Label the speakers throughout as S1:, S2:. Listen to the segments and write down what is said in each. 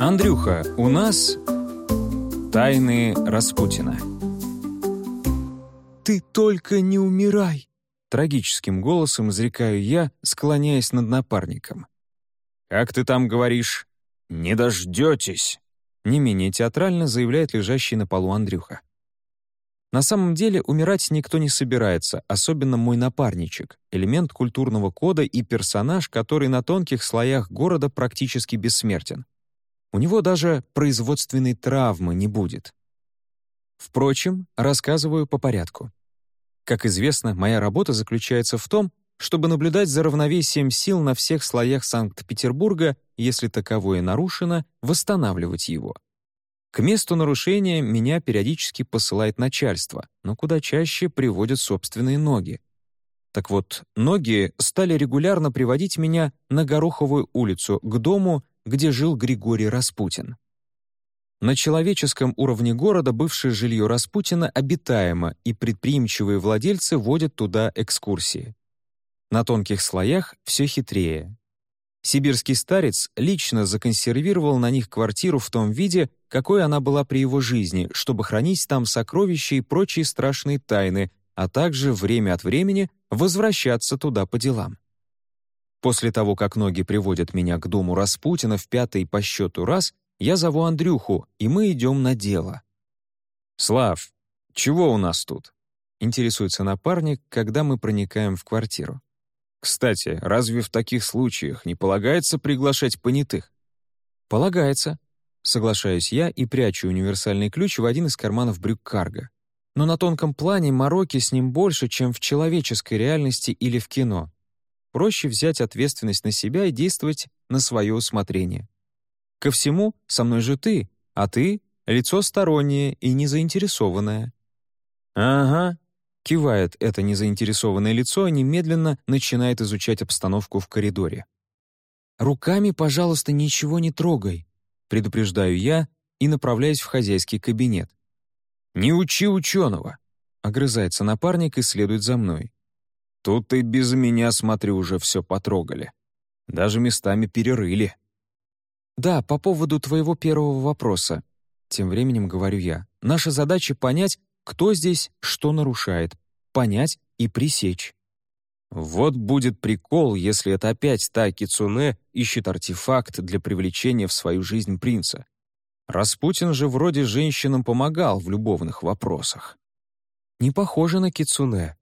S1: Андрюха, у нас тайны Распутина.
S2: «Ты только не умирай!»
S1: Трагическим голосом изрекаю я, склоняясь над напарником. «Как ты там говоришь? Не дождетесь!» Не менее театрально заявляет лежащий на полу Андрюха. На самом деле умирать никто не собирается, особенно мой напарничек, элемент культурного кода и персонаж, который на тонких слоях города практически бессмертен. У него даже производственной травмы не будет. Впрочем, рассказываю по порядку. Как известно, моя работа заключается в том, чтобы наблюдать за равновесием сил на всех слоях Санкт-Петербурга, если таковое нарушено, восстанавливать его. К месту нарушения меня периодически посылает начальство, но куда чаще приводят собственные ноги. Так вот, ноги стали регулярно приводить меня на Гороховую улицу, к дому, где жил Григорий Распутин. На человеческом уровне города бывшее жилье Распутина обитаемо, и предприимчивые владельцы водят туда экскурсии. На тонких слоях все хитрее. Сибирский старец лично законсервировал на них квартиру в том виде, какой она была при его жизни, чтобы хранить там сокровища и прочие страшные тайны, а также время от времени возвращаться туда по делам. После того, как ноги приводят меня к дому Распутина в пятый по счету раз, я зову Андрюху, и мы идем на дело.
S2: «Слав, чего у нас тут?» — интересуется напарник, когда мы проникаем в квартиру. «Кстати, разве в таких случаях не полагается приглашать понятых?»
S1: «Полагается», — соглашаюсь я и прячу универсальный ключ в один из карманов брюк Карга. Но на тонком плане мороки с ним больше, чем в человеческой реальности или в кино. Проще взять ответственность на себя и действовать на свое усмотрение. Ко всему, со мной же ты, а ты — лицо стороннее и незаинтересованное».
S2: «Ага», —
S1: кивает это незаинтересованное лицо и немедленно начинает изучать обстановку в коридоре. «Руками, пожалуйста, ничего не трогай», — предупреждаю я и направляюсь в хозяйский кабинет.
S2: «Не учи ученого», — огрызается напарник и следует за мной. «Тут и без меня, смотрю, уже все потрогали. Даже местами перерыли».
S1: «Да, по поводу твоего первого вопроса», — тем временем говорю я. «Наша задача — понять, кто здесь что нарушает, понять и пресечь».
S2: Вот будет прикол, если это опять та Кицуне ищет артефакт для привлечения в свою жизнь принца. Распутин же вроде женщинам помогал в любовных вопросах.
S1: Не похоже на Кицуне,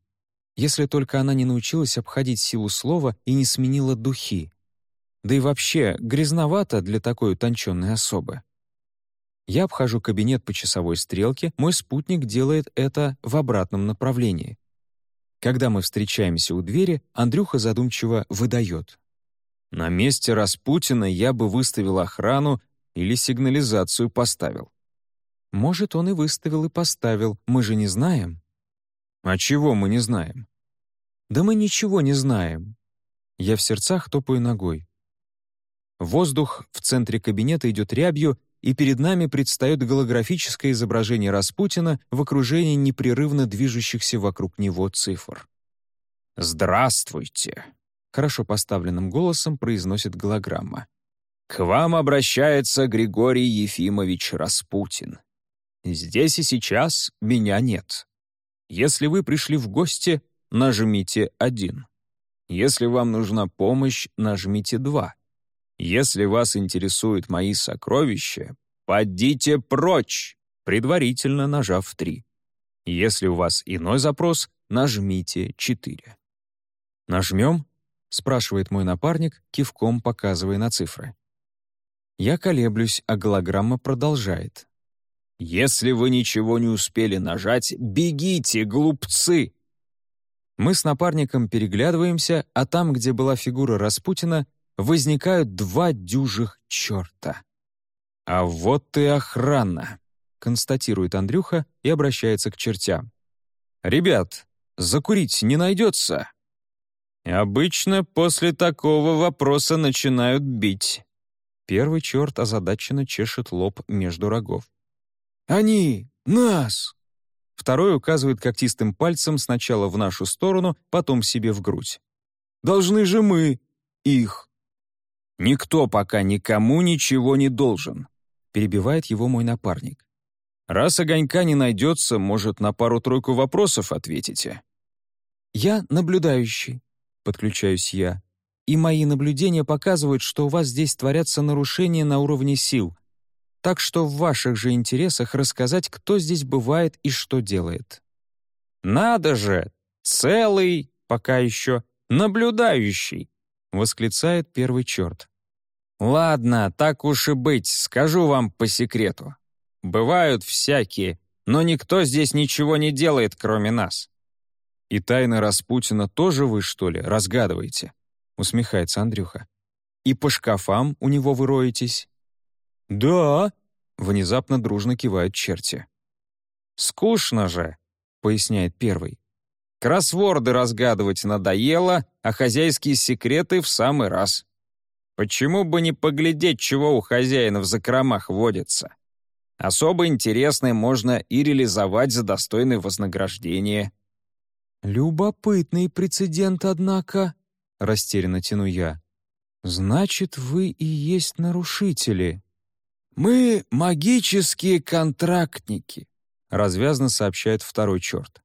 S1: если только она не научилась обходить силу слова и не сменила духи. Да и вообще, грязновато для такой утонченной особы. Я обхожу кабинет по часовой стрелке, мой спутник делает это в обратном направлении. Когда мы встречаемся у двери, Андрюха задумчиво выдает.
S2: «На месте Распутина я бы выставил охрану или сигнализацию поставил».
S1: «Может, он и выставил, и поставил, мы же не знаем».
S2: «А чего мы не знаем?»
S1: «Да мы ничего не знаем». Я в сердцах топаю ногой. Воздух в центре кабинета идет рябью, и перед нами предстает голографическое изображение Распутина в окружении непрерывно движущихся вокруг него цифр.
S2: «Здравствуйте!» — хорошо поставленным голосом произносит голограмма. «К вам обращается Григорий Ефимович Распутин. Здесь и сейчас меня нет. Если вы пришли в гости, нажмите один. Если вам нужна помощь, нажмите два. Если вас интересуют мои сокровища, подите прочь, предварительно нажав три. Если у вас иной запрос, нажмите четыре.
S1: «Нажмем?» — спрашивает мой напарник, кивком показывая на цифры. Я колеблюсь, а голограмма продолжает.
S2: «Если вы ничего не успели нажать, бегите, глупцы!»
S1: Мы с напарником переглядываемся, а там, где была фигура Распутина, возникают два дюжих черта. «А вот и охрана», — констатирует Андрюха и обращается к чертям.
S2: «Ребят, закурить не найдется?» Обычно после такого вопроса начинают бить.
S1: Первый черт озадаченно чешет лоб между рогов.
S2: «Они! Нас!»
S1: Второй указывает когтистым пальцем сначала в нашу сторону, потом себе в грудь.
S2: «Должны же мы! Их!» Никто пока никому ничего не должен», — перебивает его мой напарник. «Раз огонька не найдется, может, на пару-тройку вопросов ответите?»
S1: «Я наблюдающий», — подключаюсь я. «И мои наблюдения показывают, что у вас здесь творятся нарушения на уровне сил. Так что в ваших же интересах рассказать, кто здесь бывает и что делает».
S2: «Надо же! Целый, пока еще, наблюдающий!» — восклицает первый черт. «Ладно, так уж и быть, скажу вам по секрету. Бывают всякие, но никто здесь ничего не делает, кроме нас».
S1: «И тайны Распутина тоже вы, что ли, разгадываете?» — усмехается Андрюха. «И по шкафам у него вы роетесь?»
S2: «Да», —
S1: внезапно дружно кивают черти.
S2: «Скучно же», — поясняет первый. «Кроссворды разгадывать надоело, а хозяйские секреты в самый раз. Почему бы не поглядеть, чего у хозяина в закромах водится? Особо интересное можно и реализовать за достойное вознаграждение».
S1: «Любопытный прецедент, однако», — растерянно тяну я. «Значит, вы и есть нарушители».
S2: «Мы магические контрактники», —
S1: развязно сообщает второй черт.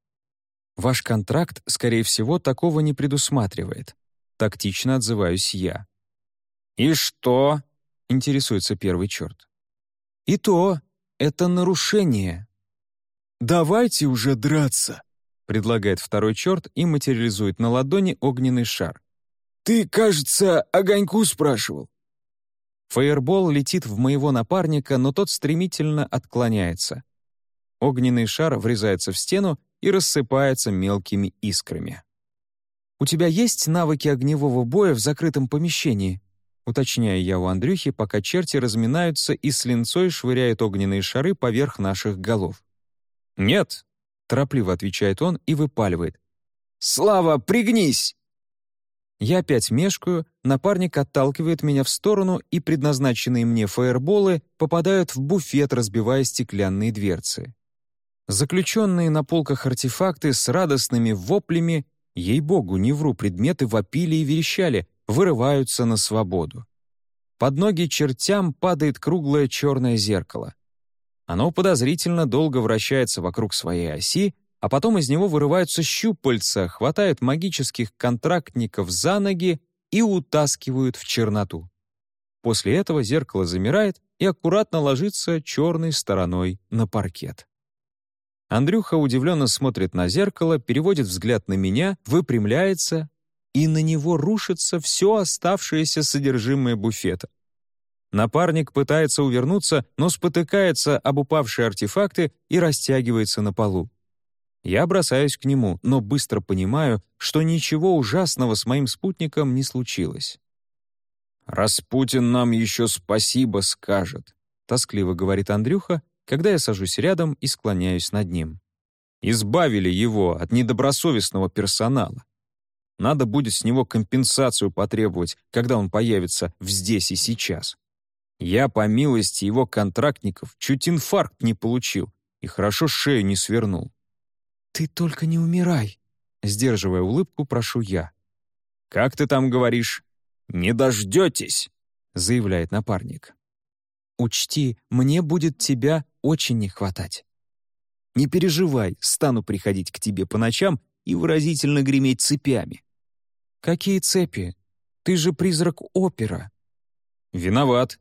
S1: «Ваш контракт, скорее всего, такого не предусматривает». Тактично отзываюсь я.
S2: «И что?»
S1: — интересуется первый черт. «И то, это нарушение».
S2: «Давайте уже драться», — предлагает второй черт и материализует на ладони огненный шар. «Ты, кажется, огоньку спрашивал».
S1: Фаербол летит в моего напарника, но тот стремительно отклоняется. Огненный шар врезается в стену и рассыпается мелкими искрами. «У тебя есть навыки огневого боя в закрытом помещении?» уточняя я у Андрюхи, пока черти разминаются и с линцой швыряют огненные шары поверх наших голов.
S2: «Нет», — торопливо отвечает он и выпаливает. «Слава, пригнись!»
S1: Я опять мешкаю, напарник отталкивает меня в сторону, и предназначенные мне фаерболы попадают в буфет, разбивая стеклянные дверцы. Заключенные на полках артефакты с радостными воплями, ей-богу, не вру, предметы вопили и верещали, вырываются на свободу. Под ноги чертям падает круглое черное зеркало. Оно подозрительно долго вращается вокруг своей оси, а потом из него вырываются щупальца, хватают магических контрактников за ноги и утаскивают в черноту. После этого зеркало замирает и аккуратно ложится черной стороной на паркет. Андрюха удивленно смотрит на зеркало, переводит взгляд на меня, выпрямляется и на него рушится все оставшееся содержимое буфета. Напарник пытается увернуться, но спотыкается об упавшие артефакты и растягивается на полу. Я бросаюсь к нему, но быстро понимаю, что ничего ужасного с моим спутником не случилось.
S2: «Распутин нам еще спасибо скажет», — тоскливо говорит Андрюха, когда я сажусь рядом и склоняюсь над ним. «Избавили его от недобросовестного персонала. Надо будет с него компенсацию потребовать, когда он появится в здесь и сейчас. Я, по милости его контрактников, чуть инфаркт не получил и хорошо шею не свернул.
S1: «Ты только не умирай!» Сдерживая улыбку, прошу я.
S2: «Как ты там говоришь? Не дождетесь!» заявляет напарник.
S1: «Учти, мне будет тебя очень не хватать.
S2: Не переживай, стану приходить к тебе по ночам и выразительно греметь цепями.
S1: «Какие цепи? Ты же призрак опера».
S2: «Виноват.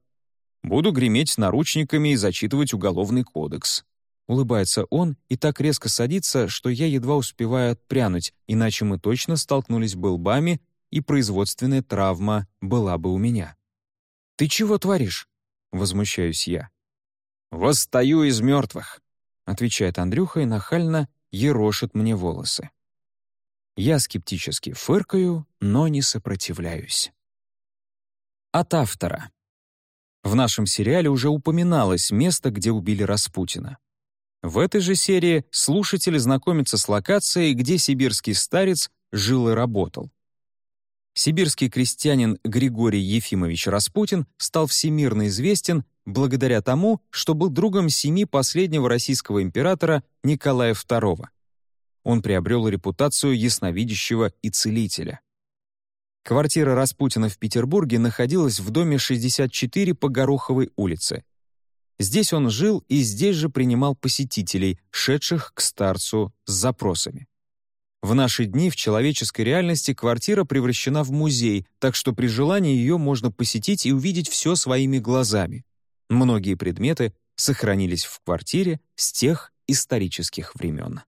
S2: Буду греметь наручниками и зачитывать уголовный кодекс».
S1: Улыбается он и так резко садится, что я едва успеваю отпрянуть, иначе мы точно столкнулись бы лбами, и производственная травма была бы у меня. «Ты чего творишь?» — возмущаюсь я.
S2: «Восстаю из мертвых», —
S1: отвечает Андрюха и нахально ерошит мне волосы. Я скептически фыркаю, но не сопротивляюсь. От автора. В нашем сериале уже упоминалось место, где убили Распутина. В этой же серии слушатели знакомятся с локацией, где сибирский старец жил и работал. Сибирский крестьянин Григорий Ефимович Распутин стал всемирно известен благодаря тому, что был другом семьи последнего российского императора Николая II он приобрел репутацию ясновидящего и целителя. Квартира Распутина в Петербурге находилась в доме 64 по Гороховой улице. Здесь он жил и здесь же принимал посетителей, шедших к старцу с запросами. В наши дни в человеческой реальности квартира превращена в музей, так что при желании ее можно посетить и увидеть все своими глазами. Многие предметы сохранились в квартире с тех исторических времен.